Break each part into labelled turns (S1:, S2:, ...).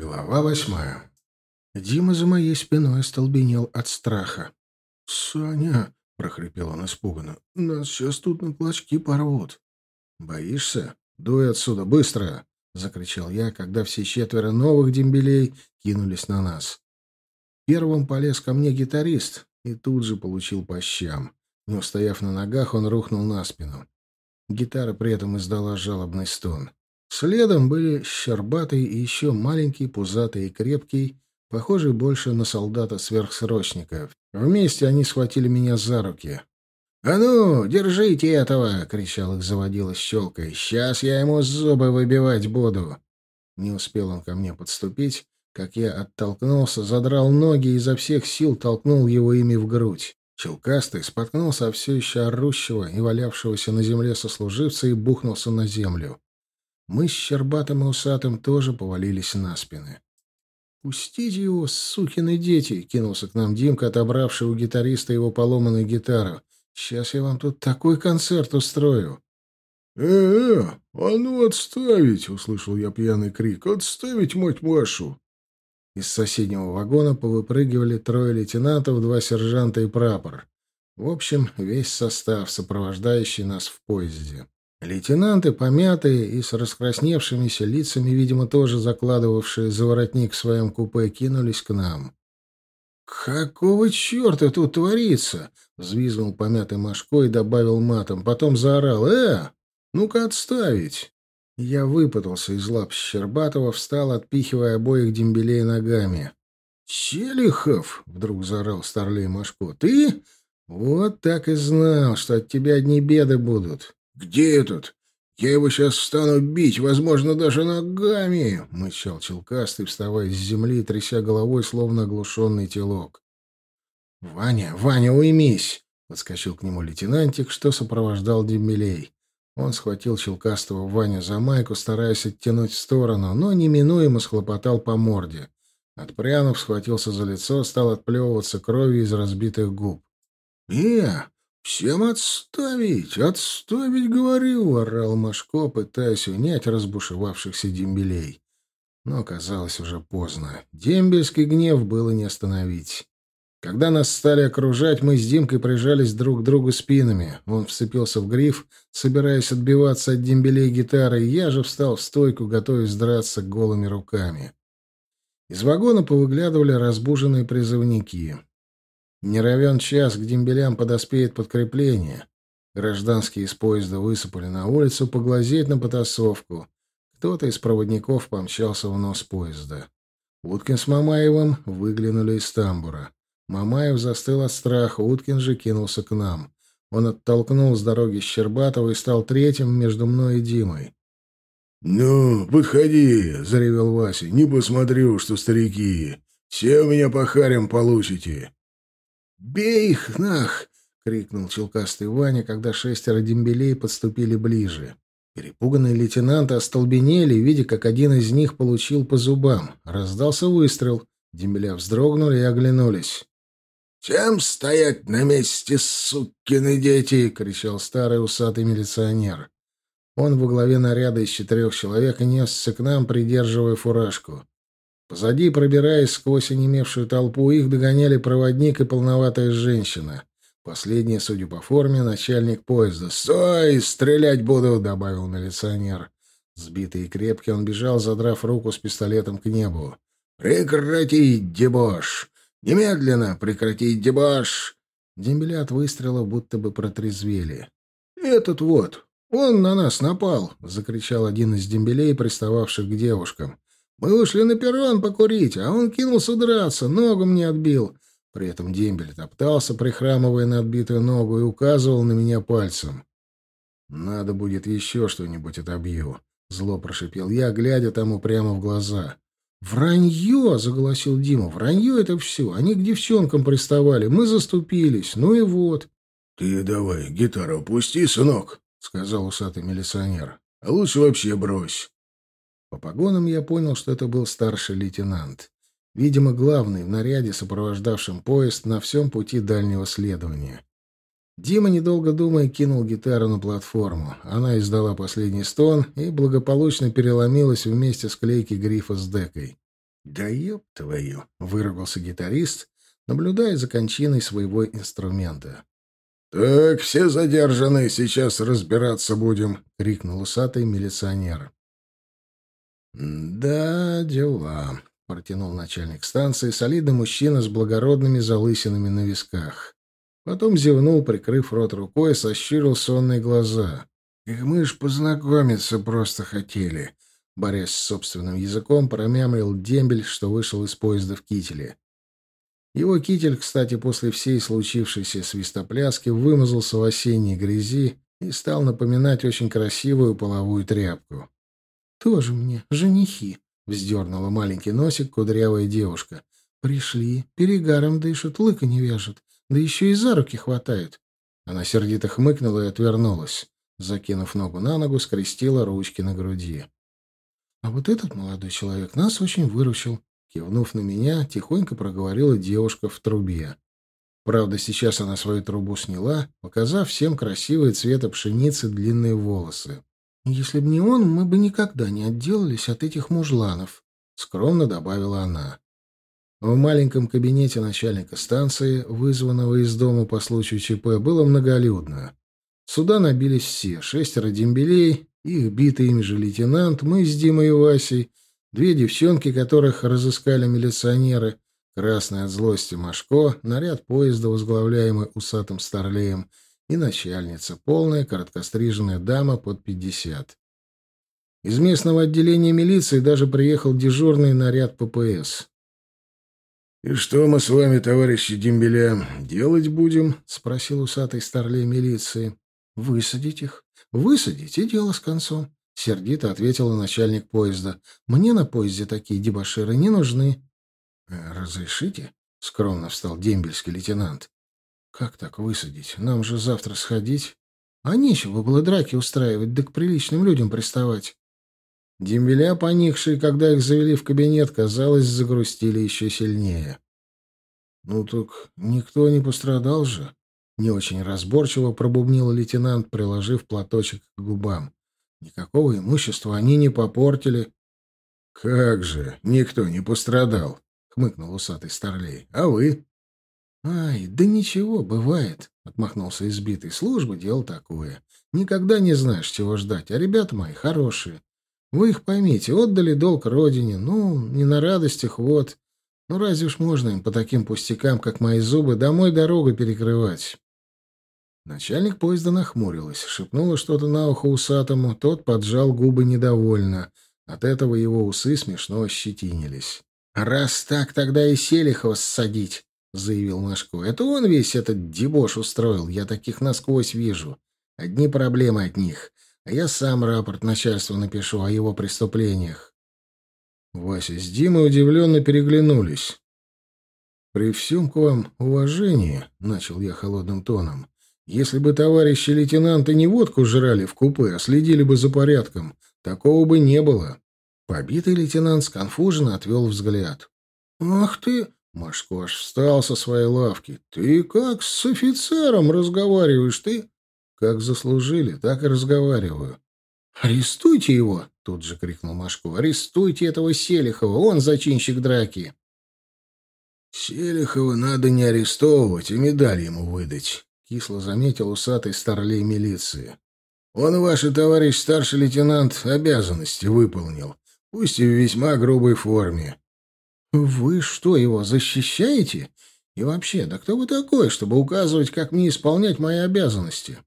S1: Глава восьмая. Дима за моей спиной остолбенел от страха. «Саня!» — прохрипел он испуганно. «Нас сейчас тут на клочки порвут». «Боишься? Дуй отсюда, быстро!» — закричал я, когда все четверо новых дембелей кинулись на нас. Первым полез ко мне гитарист и тут же получил по щам. Не устояв на ногах, он рухнул на спину. Гитара при этом издала жалобный стон. Следом были Щербатый и еще маленький, пузатый и крепкий, похожий больше на солдата-сверхсрочника. Вместе они схватили меня за руки. «А ну, держите этого!» — кричал их заводила щелкой. «Сейчас я ему зубы выбивать буду!» Не успел он ко мне подступить, как я оттолкнулся, задрал ноги и изо всех сил толкнул его ими в грудь. Челкастый споткнулся все еще орущего и валявшегося на земле сослуживца и бухнулся на землю. Мы с Щербатым и Усатым тоже повалились на спины. «Пустите его, сукины дети!» — кинулся к нам Димка, отобравший у гитариста его поломанную гитару. «Сейчас я вам тут такой концерт устрою!»
S2: «Э-э, а ну отставить!» — услышал я пьяный крик. «Отставить, мать Машу!»
S1: Из соседнего вагона повыпрыгивали трое лейтенантов, два сержанта и прапор. В общем, весь состав, сопровождающий нас в поезде. Лейтенанты, помятые и с раскрасневшимися лицами, видимо, тоже закладывавшие за воротник в своем купе, кинулись к нам. «Какого черта тут творится?» — взвизгнул помятый Машко и добавил матом. Потом заорал. «Э, ну-ка отставить!» Я выпутался из лап Щербатова, встал, отпихивая обоих дембелей ногами. «Челихов!» — вдруг заорал старлей Машко. «Ты? Вот так и знал, что от тебя одни беды будут.
S2: «Где этот? Я его сейчас стану бить, возможно, даже ногами!» — мычал челкастый, вставая с земли, тряся головой, словно оглушенный телок.
S1: «Ваня, Ваня, уймись!» — подскочил к нему лейтенантик, что сопровождал Дембелей. Он схватил Челкастого Ваню за майку, стараясь оттянуть в сторону, но неминуемо схлопотал по морде. Отпрянув, схватился за лицо, стал отплевываться кровью из разбитых губ.
S2: «Э, «Всем отставить! Отставить, говорю!» — орал Машко, пытаясь унять разбушевавшихся дембелей.
S1: Но оказалось уже поздно. Дембельский гнев было не остановить. Когда нас стали окружать, мы с Димкой прижались друг к другу спинами. Он вцепился в гриф, собираясь отбиваться от дембелей гитары, я же встал в стойку, готовясь драться голыми руками. Из вагона повыглядывали разбуженные призывники. Не равен час к дембелям подоспеет подкрепление. Гражданские из поезда высыпали на улицу поглазеть на потасовку. Кто-то из проводников помчался в нос поезда. Уткин с Мамаевым выглянули из тамбура. Мамаев застыл от страха, Уткин же кинулся к нам. Он оттолкнул с дороги Щербатова и стал третьим между мной и Димой.
S2: «Ну, подходи!» — заревел Вася. «Не посмотрю, что старики. Все у меня по харям получите!»
S1: «Бей их нах!» — крикнул челкастый Ваня, когда шестеро дембелей подступили ближе. Перепуганные лейтенанты остолбенели, видя, как один из них получил по зубам. Раздался выстрел. Дембеля вздрогнули и оглянулись.
S2: «Всем стоять на месте, сукины дети!» — кричал старый усатый милиционер.
S1: Он во главе наряда из четырех человек несся к нам, придерживая фуражку. Позади, пробираясь сквозь онемевшую толпу, их догоняли проводник и полноватая женщина. Последняя, судя по форме, начальник поезда. «Стой! Стрелять буду!» — добавил милиционер. Сбитый и крепкий, он бежал, задрав руку с пистолетом к небу.
S2: «Прекратить дебош! Немедленно прекратить дебош!»
S1: Дембеля от выстрелов будто бы протрезвели. «Этот вот, он на нас напал!» — закричал один из дембелей, пристававших к девушкам. Мы вышли на перрон покурить, а он кинулся драться, ногу мне отбил. При этом дембель топтался, прихрамывая на отбитую ногу, и указывал на меня пальцем. «Надо будет еще что-нибудь отобью», — зло прошипел я, глядя тому прямо в глаза. «Вранье!» — заголосил Дима. «Вранье — это все. Они к девчонкам приставали. Мы заступились. Ну и вот».
S2: «Ты давай гитару опусти, сынок», — сказал усатый милиционер. «А лучше вообще брось».
S1: По погонам я понял, что это был старший лейтенант. Видимо, главный в наряде, сопровождавшем поезд на всем пути дальнего следования. Дима, недолго думая, кинул гитару на платформу. Она издала последний стон и благополучно переломилась вместе с клейкой грифа с декой. «Да еб твою!» — выругался гитарист, наблюдая за кончиной своего инструмента.
S2: «Так, все задержаны, сейчас разбираться будем!» — крикнул усатый милиционер.
S1: «Да, дела», — протянул начальник станции, солидный мужчина с благородными залысинами на висках. Потом зевнул, прикрыв рот рукой, сощурил сонные глаза. «Мы ж познакомиться просто хотели», — борясь с собственным языком, промямлил дембель, что вышел из поезда в кителе. Его китель, кстати, после всей случившейся свистопляски вымазался в осенней грязи и стал напоминать очень красивую половую тряпку. «Тоже мне женихи», — вздернула маленький носик кудрявая девушка. «Пришли, перегаром дышат, лыка не вяжут, да еще и за руки хватают». Она сердито хмыкнула и отвернулась. Закинув ногу на ногу, скрестила ручки на груди. «А вот этот молодой человек нас очень выручил», — кивнув на меня, тихонько проговорила девушка в трубе. Правда, сейчас она свою трубу сняла, показав всем красивые цвета пшеницы длинные волосы. «Если бы не он, мы бы никогда не отделались от этих мужланов», — скромно добавила она. В маленьком кабинете начальника станции, вызванного из дома по случаю ЧП, было многолюдно. Сюда набились все, шестеро дембелей, их битый ими же лейтенант, мы с Димой и Васей, две девчонки, которых разыскали милиционеры, красный от злости Машко, наряд поезда, возглавляемый усатым старлеем — и начальница, полная короткостриженная дама под пятьдесят. Из местного отделения милиции даже приехал дежурный наряд ППС.
S2: «И что мы с вами, товарищи дембеля, делать будем?»
S1: — спросил усатый старлей милиции. «Высадить их. Высадить, и дело с концом», — сердито ответила начальник поезда. «Мне на поезде такие дебоширы не нужны».
S2: «Разрешите?» — скромно встал дембельский лейтенант.
S1: Как так высадить? Нам же завтра сходить. А нечего было драки устраивать, да к приличным людям приставать. Дембеля, поникшие, когда их завели в кабинет, казалось, загрустили еще сильнее. «Ну так никто не пострадал же?» Не очень разборчиво пробубнил лейтенант, приложив платочек к губам. «Никакого имущества они не попортили».
S2: «Как же, никто не пострадал», — хмыкнул усатый старлей. «А вы?»
S1: «Ай, да ничего, бывает», — отмахнулся избитый. «Служба — дело такое. Никогда не знаешь, чего ждать. А ребята мои хорошие. Вы их поймите, отдали долг родине. Ну, не на радостях, вот. Ну, разве уж можно им по таким пустякам, как мои зубы, домой дорогу перекрывать?» Начальник поезда нахмурилась, шепнула что-то на ухо усатому, тот поджал губы недовольно. От этого его усы смешно ощетинились. «Раз так, тогда и Селихова ссадить!» — заявил Машко. «Это он весь этот дебош устроил. Я таких насквозь вижу. Одни проблемы от них. А я сам рапорт начальству напишу о его преступлениях».
S2: Вася с Димой удивленно переглянулись. «При всем к вам уважении», — начал я холодным тоном, — «если бы товарищи лейтенанты не водку жрали в купе, а следили бы за порядком, такого бы не было».
S1: Побитый лейтенант сконфуженно отвел взгляд. «Ах ты!» Машко аж встал со своей лавки. «Ты как с офицером разговариваешь, ты?» «Как заслужили, так и разговариваю». «Арестуйте его!» — тут же крикнул Машко. «Арестуйте этого Селихова, он зачинщик драки!»
S2: «Селихова надо не арестовывать, а медаль ему выдать», — кисло заметил усатый старлей милиции. «Он, ваш товарищ старший лейтенант, обязанности выполнил, пусть и в весьма грубой форме.
S1: «Вы что, его защищаете? И вообще, да кто вы такой, чтобы указывать, как мне исполнять мои обязанности?»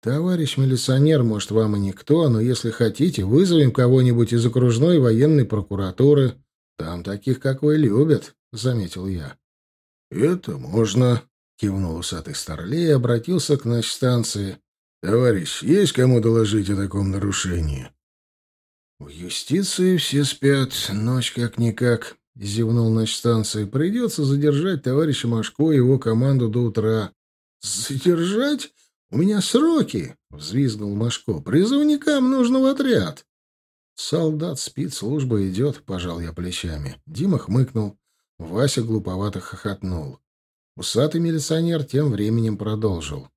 S1: «Товарищ милиционер, может, вам и никто, но если хотите, вызовем кого-нибудь из окружной военной прокуратуры. Там таких, как вы, любят», — заметил я.
S2: «Это можно», — кивнул усатый старлей и обратился к нашей станции. «Товарищ, есть кому доложить о таком нарушении?»
S1: «В юстиции все спят, ночь как-никак», — зевнул на станции. «Придется задержать товарища Машко и его команду до утра». «Задержать? У меня сроки!» — взвизгнул Машко. «Призывникам нужно в отряд». «Солдат спит, служба идет», — пожал я плечами. Дима хмыкнул. Вася глуповато хохотнул. Усатый милиционер тем временем продолжил.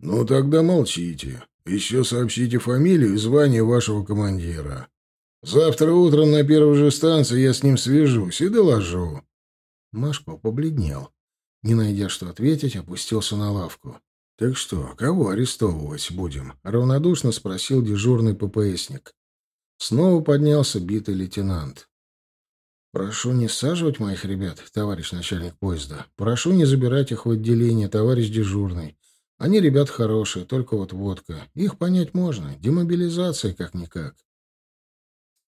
S2: «Ну, тогда молчите. Еще сообщите фамилию и звание вашего командира. Завтра утром на первой же станции я с ним свяжусь и доложу. Машко побледнел. Не найдя что ответить, опустился на лавку. «Так что, кого арестовывать будем?» — равнодушно спросил дежурный ППСник. Снова поднялся битый лейтенант. «Прошу не саживать моих ребят, товарищ начальник поезда. Прошу не забирать их в отделение, товарищ дежурный. Они ребят хорошие, только вот водка. Их понять можно. Демобилизация как-никак».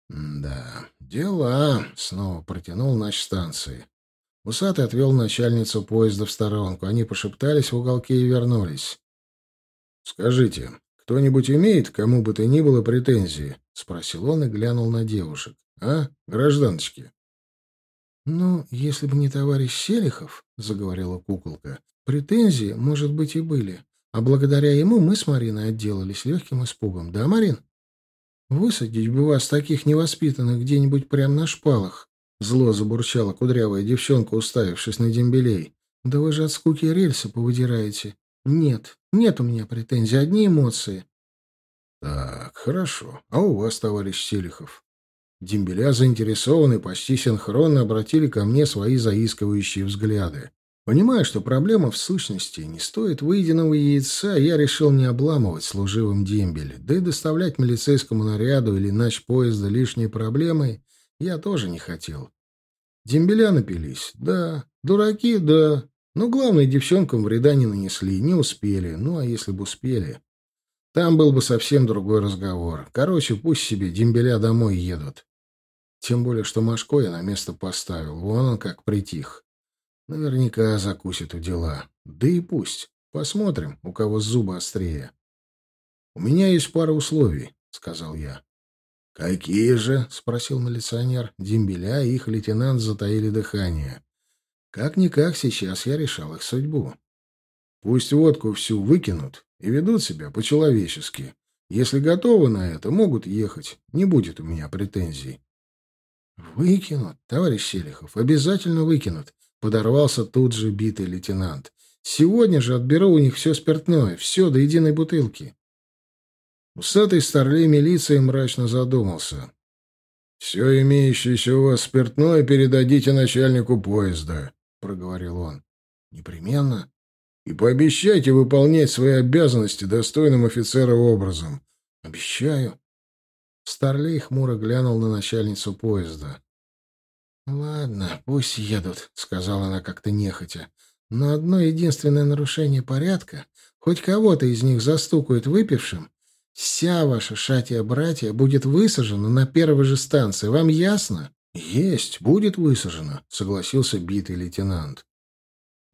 S2: «Да, дела», — снова протянул нач станции. Усатый отвел начальницу поезда в сторонку. Они пошептались в уголке и вернулись. «Скажите, кто-нибудь имеет кому бы то ни было претензии?» — спросил он и глянул на девушек. «А, гражданочки?»
S1: «Ну, если бы не товарищ Селихов, — заговорила куколка, — претензии, может быть, и были. А благодаря ему мы с Мариной отделались легким испугом. Да, Марин? Высадить бы вас, таких невоспитанных, где-нибудь прямо на шпалах. Зло забурчала кудрявая девчонка, уставившись на дембелей. Да вы же от скуки рельсы повыдираете. Нет, нет у меня претензий, одни эмоции.
S2: Так, хорошо. А у вас, товарищ Селихов? Дембеля, заинтересованные, почти синхронно обратили ко мне свои заискивающие взгляды. Понимая, что проблема в сущности не стоит выеденного яйца, я решил не обламывать служивым дембель, да и доставлять милицейскому наряду или нач поезда лишние проблемы я тоже не хотел. Дембеля напились, да, дураки, да, но главное, девчонкам вреда не нанесли, не успели, ну а если бы успели... Там был бы совсем другой разговор. Короче, пусть себе дембеля домой едут. Тем более, что Машко я на место поставил. Вон он как притих. Наверняка закусит у дела. Да и пусть. Посмотрим, у кого зубы острее. — У меня есть пара условий, — сказал я. — Какие же? — спросил милиционер. Дембеля и их лейтенант затаили дыхание. Как-никак сейчас я решал их судьбу. Пусть водку всю выкинут, и ведут себя по-человечески. Если готовы на это, могут ехать. Не будет у меня претензий. Выкинут, товарищ Селихов, обязательно выкинут. Подорвался тут же битый лейтенант. Сегодня же отберу у них все спиртное, все до единой бутылки. Усатый старлей милиции мрачно задумался. — Все имеющееся у вас спиртное передадите начальнику поезда, — проговорил он. — Непременно. И пообещайте выполнять свои обязанности достойным офицера образом. Обещаю. Старлей хмуро глянул на начальницу поезда. «Ладно, пусть едут», — сказала она как-то нехотя. «Но одно единственное нарушение порядка, хоть кого-то из них застукают выпившим, вся ваша шатия-братья будет высажена на первой же станции. Вам ясно?» «Есть, будет высажена», — согласился битый лейтенант.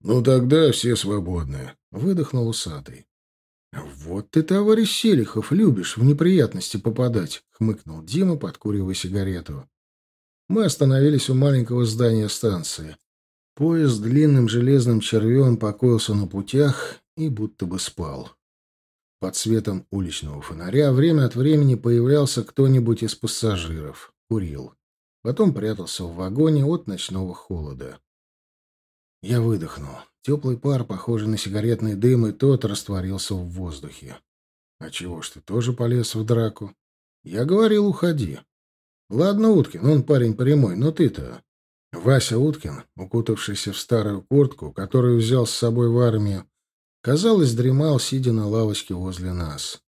S2: «Ну тогда все свободны», — выдохнул усатый. «Вот ты, товарищ Селихов, любишь в неприятности попадать», — хмыкнул Дима, подкуривая сигарету. Мы остановились у маленького здания станции. Поезд длинным железным червем покоился на путях и будто бы спал. Под светом уличного фонаря время от времени появлялся кто-нибудь из пассажиров. Курил. Потом прятался в вагоне от ночного холода. Я выдохнул. Теплый пар, похожий на сигаретный дым, и тот растворился в воздухе. А чего ж ты тоже полез в драку? Я говорил, уходи. Ладно, Уткин, он парень прямой, но ты-то... Вася Уткин, укутавшийся в старую куртку, которую взял с собой в армию, казалось, дремал, сидя на лавочке возле нас.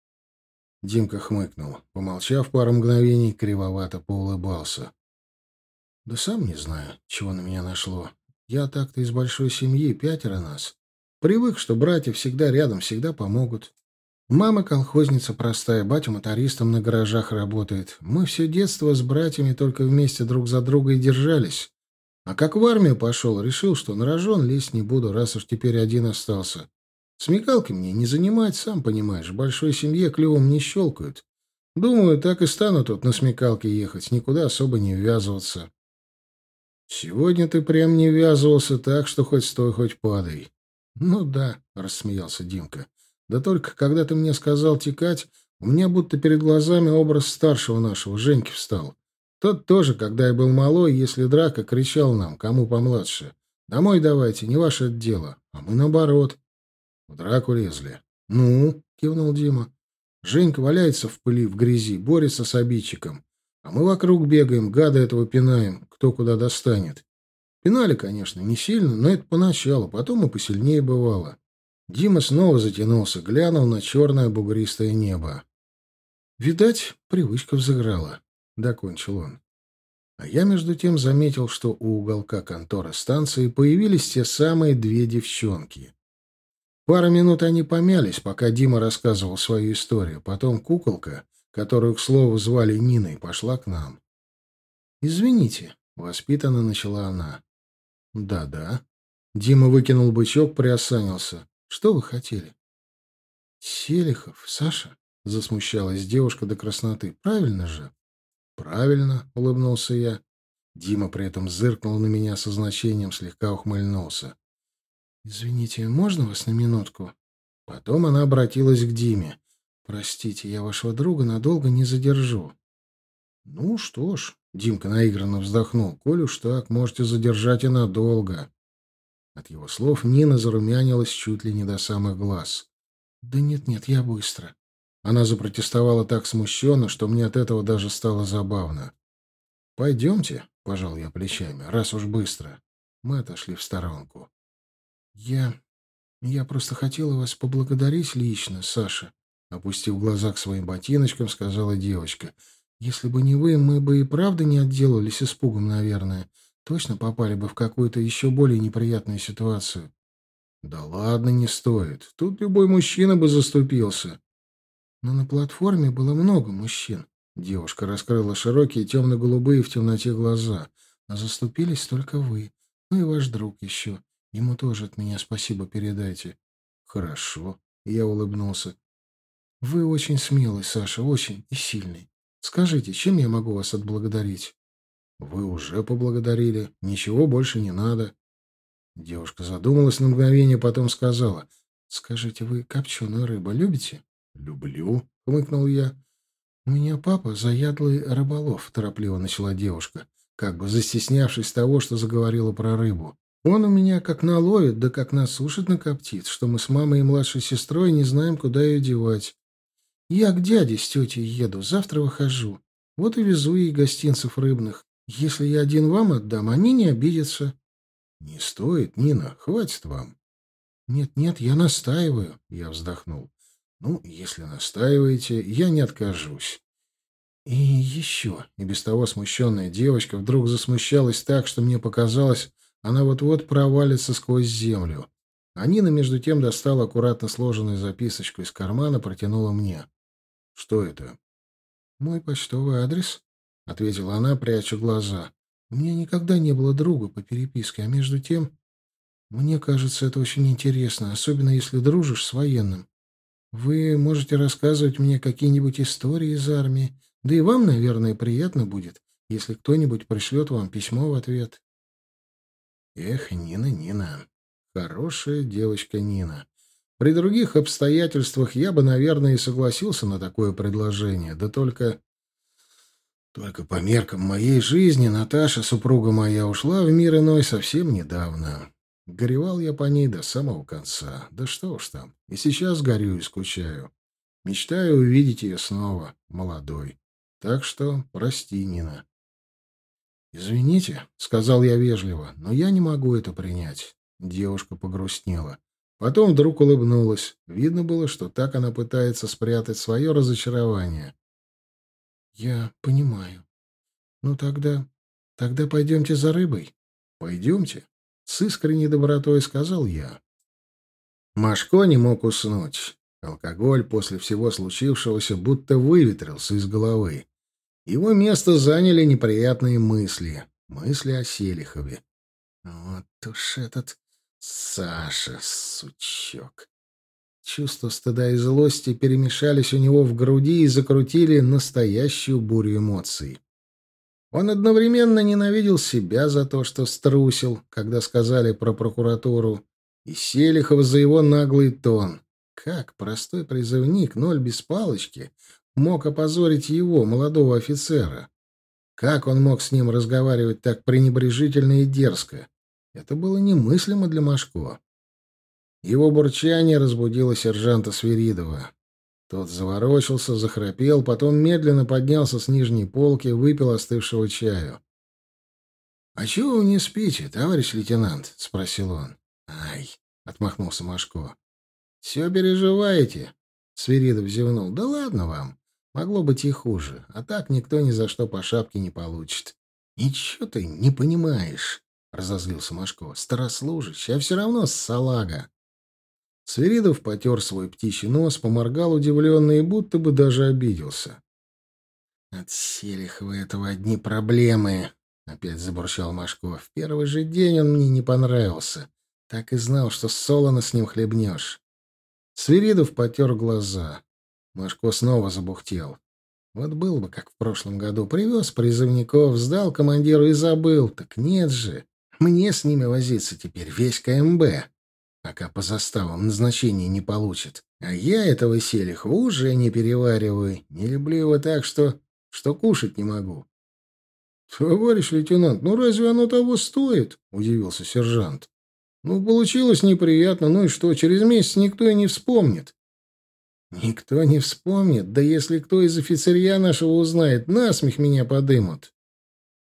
S2: Димка хмыкнул. Помолчав пару мгновений, кривовато поулыбался. «Да сам не знаю, чего на меня нашло. Я так-то из большой семьи, пятеро нас. Привык, что братья всегда рядом, всегда помогут. Мама колхозница простая, батя мотористом на гаражах работает. Мы все детство с братьями только вместе друг за друга и держались. А как в армию пошел, решил, что на рожон лезть не буду, раз уж теперь один остался. Смекалки мне не занимать, сам понимаешь, в большой семье клювом не щелкают. Думаю, так и стану тут на смекалке ехать, никуда особо не ввязываться. «Сегодня ты прям не ввязывался так, что хоть стой, хоть падай». «Ну да», — рассмеялся Димка. «Да только когда ты мне сказал текать, у меня будто перед глазами образ старшего нашего, Женьки, встал. Тот тоже, когда я был малой, если драка, кричал нам, кому помладше. «Домой давайте, не ваше дело». А мы наоборот. В драку лезли. «Ну?» — кивнул Дима. Женька валяется в пыли, в грязи, борется с обидчиком. А мы вокруг бегаем, гада этого пинаем, кто куда достанет. Пинали, конечно, не сильно, но это поначалу, потом и посильнее бывало. Дима снова затянулся, глянул на черное бугристое небо. «Видать, привычка взыграла», — докончил он. А я, между тем, заметил, что у уголка конторы станции появились те самые две девчонки. Пару минут они помялись, пока Дима рассказывал свою историю. Потом куколка, которую, к слову, звали Ниной, пошла к нам. «Извините», — воспитанно начала она. «Да-да». Дима выкинул бычок, приосанился. «Что вы хотели?» «Селихов, Саша?» — засмущалась девушка до красноты. «Правильно же?» «Правильно», — улыбнулся я. Дима при этом зыркнул на меня со значением, слегка ухмыльнулся. «Извините, можно вас на минутку?» Потом она обратилась к Диме. «Простите, я вашего друга надолго не задержу». «Ну что ж», — Димка наигранно вздохнул, — «коль уж так, можете задержать и надолго». От его слов Нина зарумянилась чуть ли не до самых глаз. «Да нет-нет, я быстро. Она запротестовала так смущенно, что мне от этого даже стало забавно. «Пойдемте», — пожал я плечами, — «раз уж быстро». Мы отошли в сторонку. «Я... я просто хотела вас поблагодарить лично, Саша», — опустив глаза к своим ботиночкам, сказала девочка. «Если бы не вы, мы бы и правда не отделались испугом, наверное. Точно попали бы в какую-то еще более неприятную ситуацию». «Да ладно, не стоит. Тут любой мужчина бы заступился». Но на платформе было много мужчин. Девушка раскрыла широкие темно-голубые в темноте глаза. А заступились только вы. Ну и ваш друг еще. Ему тоже от меня спасибо передайте. Хорошо. Я улыбнулся. Вы очень смелый, Саша, очень и сильный. Скажите, чем я могу вас отблагодарить? Вы уже поблагодарили. Ничего больше не надо. Девушка задумалась на мгновение, потом сказала. Скажите, вы копченую рыбу любите? «Люблю», — хмыкнул я. «У меня папа заядлый рыболов», — торопливо начала девушка, как бы застеснявшись того, что заговорила про рыбу. «Он у меня как наловит, да как насушит накоптит, что мы с мамой и младшей сестрой не знаем, куда ее девать. Я к дяде с тетей еду, завтра выхожу. Вот и везу ей гостинцев рыбных. Если я один вам отдам, они не обидятся». «Не стоит, Нина, хватит вам». «Нет-нет, я настаиваю», — я вздохнул. Ну, если настаиваете, я не откажусь. И еще, и без того смущенная девочка вдруг засмущалась так, что мне показалось, она вот-вот провалится сквозь землю. А Нина, между тем, достала аккуратно сложенную записочку из кармана, протянула мне. «Что это?» «Мой почтовый адрес», — ответила она, пряча глаза. «У меня никогда не было друга по переписке, а между тем, мне кажется, это очень интересно, особенно если дружишь с военным. Вы можете рассказывать мне какие-нибудь истории из армии, да и вам, наверное, приятно будет, если кто-нибудь пришлет вам письмо в ответ. Эх, Нина, Нина, хорошая девочка Нина. При других обстоятельствах я бы, наверное, и согласился на такое предложение, да только... Только по меркам моей жизни Наташа, супруга моя, ушла в мир иной совсем недавно. Горевал я по ней до самого конца. Да что уж там. И сейчас горю и скучаю. Мечтаю увидеть ее снова, молодой. Так что прости, Нина. «Извините», — сказал я вежливо, — «но я не могу это принять». Девушка погрустнела. Потом вдруг улыбнулась. Видно было, что так она пытается спрятать свое разочарование. «Я понимаю. Ну тогда... Тогда пойдемте за рыбой». «Пойдемте», с искренней добротой сказал я. Машко не мог уснуть. Алкоголь после всего случившегося будто выветрился из головы. Его место заняли неприятные мысли. Мысли о Селихове. Вот уж этот Саша, сучок. Чувства стыда и злости перемешались у него в груди и закрутили настоящую бурю эмоций. Он одновременно ненавидел себя за то, что струсил, когда сказали про прокуратуру, и Селихова за его наглый тон. Как простой призывник, ноль без палочки, мог опозорить его, молодого офицера? Как он мог с ним разговаривать так пренебрежительно и дерзко? Это было немыслимо для Машко. Его бурчание разбудило сержанта Свиридова. Тот заворочился, захрапел, потом медленно поднялся с нижней полки, выпил остывшего чаю. — А чего вы не спите, товарищ лейтенант? — спросил он. — Ай! — отмахнулся Машко. — Все переживаете? — Свиридов зевнул. — Да ладно вам. Могло быть и хуже. А так никто ни за что по шапке не получит. — Ничего ты не понимаешь, — разозлился Машко. — Старослужащий, а все равно салага. Свиридов потер свой птичий нос, поморгал удивленно и будто бы даже обиделся. «От Селихова этого одни проблемы», — опять забурчал Машко. «В первый же день он мне не понравился. Так и знал, что солоно с ним хлебнешь». Свиридов потер глаза. Машко снова забухтел. Вот был бы, как в прошлом году, привез призывников, сдал командиру и забыл. Так нет же. Мне с ними возиться теперь весь КМБ пока по заставам назначения не получит. А я этого Селихова уже не перевариваю. Не люблю его так, что... что кушать не могу. — Товарищ лейтенант, ну разве оно того стоит? — удивился сержант. — Ну, получилось неприятно, ну и что, через месяц никто и не вспомнит. — Никто не вспомнит, да если кто из офицерья нашего узнает, насмех меня подымут.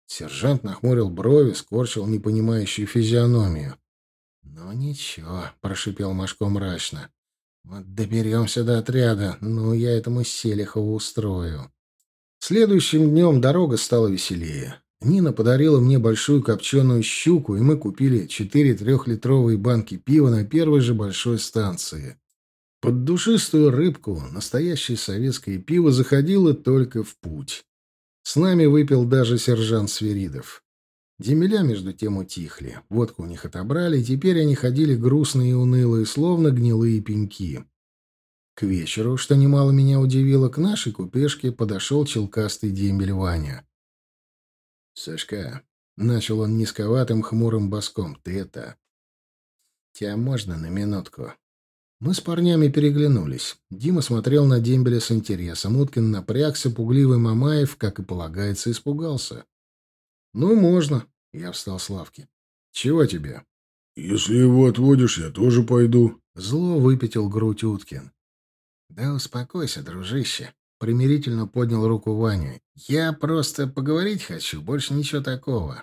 S2: Сержант нахмурил брови, скорчил непонимающую физиономию. «Ну ничего», — прошипел Машко мрачно. «Вот доберемся до отряда, ну я этому Селихову устрою». Следующим днем дорога стала веселее. Нина подарила мне большую копченую щуку, и мы купили четыре трехлитровые банки пива на первой же большой станции. Под душистую рыбку настоящее советское пиво заходило только в путь. С нами выпил даже сержант Свиридов. Демеля между тем утихли. Водку у них отобрали, и теперь они ходили грустные и унылые, словно гнилые пеньки. К вечеру, что немало меня удивило, к нашей купешке подошел челкастый дембель Ваня. — Сашка, — начал он низковатым хмурым боском, — ты это... Тебя можно на минутку? Мы с парнями переглянулись. Дима смотрел на дембеля с интересом. Уткин напрягся, пугливый Мамаев, как и полагается, испугался. «Ну, можно». Я встал с лавки. «Чего тебе?»
S1: «Если его отводишь, я тоже пойду».
S2: Зло выпятил грудь Уткин. «Да успокойся, дружище», — примирительно поднял руку Ваня. «Я просто поговорить хочу, больше ничего такого».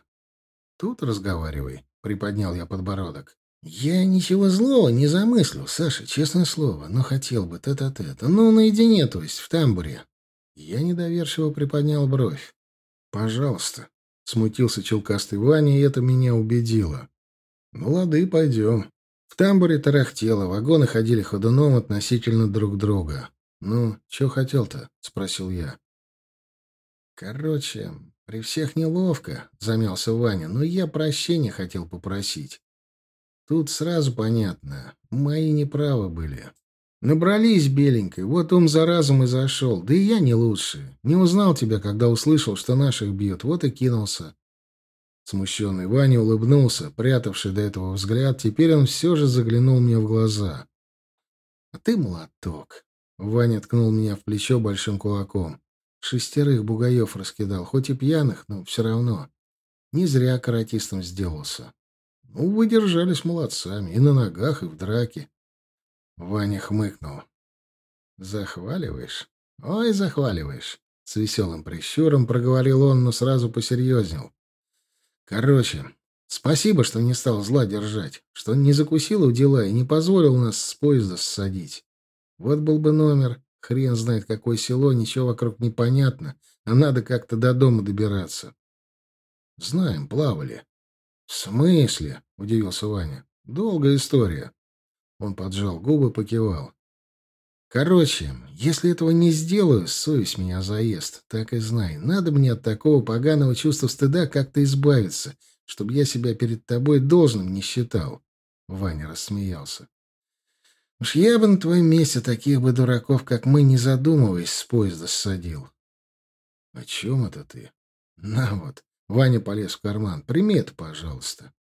S2: «Тут разговаривай», — приподнял я подбородок. «Я ничего злого не замыслил, Саша, честное слово, но хотел бы тет-а-тет. Ну, наедине, то есть, в тамбуре». Я недоверчиво приподнял бровь. «Пожалуйста». Смутился челкастый Ваня, и это меня убедило. Ну, лады, пойдем. В тамбуре тарахтело, вагоны ходили ходуном относительно друг друга. «Ну, что хотел-то?» — спросил я. «Короче, при всех неловко», — замялся Ваня, — «но я прощения хотел попросить. Тут сразу понятно, мои неправы были. Набрались беленькой, вот ум за разум и зашел. Да и я не лучше. Не узнал тебя, когда услышал, что наших бьют, вот и кинулся. Смущенный Ваня улыбнулся, прятавший до этого взгляд. Теперь он все же заглянул мне в глаза. «А ты молоток!» Ваня ткнул меня в плечо большим кулаком. Шестерых бугаев раскидал, хоть и пьяных, но все равно. Не зря каратистом сделался. Ну, вы держались молодцами, и на ногах, и в драке. Ваня хмыкнул. «Захваливаешь? Ой, захваливаешь!» С веселым прищуром проговорил он, но сразу посерьезнел. «Короче, спасибо, что не стал зла держать, что не закусил у дела и не позволил нас с поезда ссадить. Вот был бы номер, хрен знает какое село, ничего вокруг не понятно, а надо как-то до дома добираться». «Знаем, плавали». «В смысле?» — удивился Ваня. «Долгая история. Он поджал губы, покивал. Короче, если этого не сделаю, совесть меня заест. Так и знай. Надо мне от такого поганого чувства стыда как-то избавиться, чтобы я себя перед тобой должным не считал. Ваня рассмеялся. Уж я бы на твоем месте таких бы дураков, как мы, не задумываясь, с поезда ссадил. — О чем это ты? — На вот. Ваня полез в карман. — Прими это, пожалуйста.